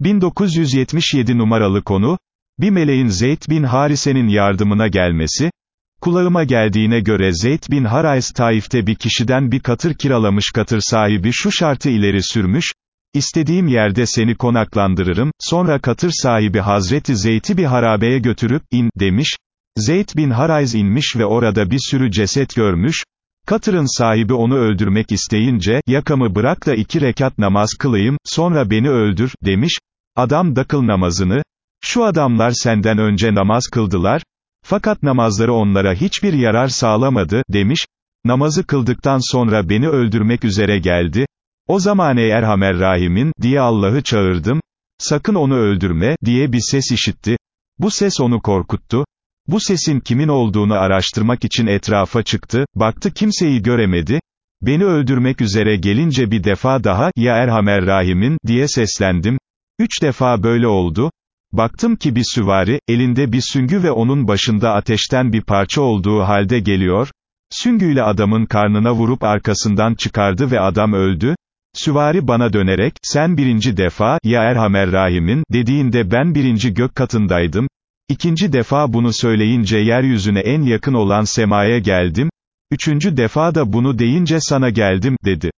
1977 numaralı konu, bir meleğin Zeyd bin Harise'nin yardımına gelmesi, kulağıma geldiğine göre Zeyd bin Harays Taif'te bir kişiden bir katır kiralamış katır sahibi şu şartı ileri sürmüş, İstediğim yerde seni konaklandırırım, sonra katır sahibi Hazreti Zeyd'i bir harabeye götürüp, in, demiş, Zeyd bin Harayz inmiş ve orada bir sürü ceset görmüş, Katırın sahibi onu öldürmek isteyince, yakamı bırak da iki rekat namaz kılayım, sonra beni öldür, demiş, adam da kıl namazını, şu adamlar senden önce namaz kıldılar, fakat namazları onlara hiçbir yarar sağlamadı, demiş, namazı kıldıktan sonra beni öldürmek üzere geldi, o zaman ey Erhamer Rahim'in, diye Allah'ı çağırdım, sakın onu öldürme, diye bir ses işitti, bu ses onu korkuttu, bu sesin kimin olduğunu araştırmak için etrafa çıktı, baktı kimseyi göremedi, beni öldürmek üzere gelince bir defa daha, ya Erhamer Rahim'in, diye seslendim, üç defa böyle oldu, baktım ki bir süvari, elinde bir süngü ve onun başında ateşten bir parça olduğu halde geliyor, süngüyle adamın karnına vurup arkasından çıkardı ve adam öldü, Süvari bana dönerek, sen birinci defa, ya Erhamer Rahim'in, dediğinde ben birinci gök katındaydım, İkinci defa bunu söyleyince yeryüzüne en yakın olan semaya geldim, üçüncü defa da bunu deyince sana geldim, dedi.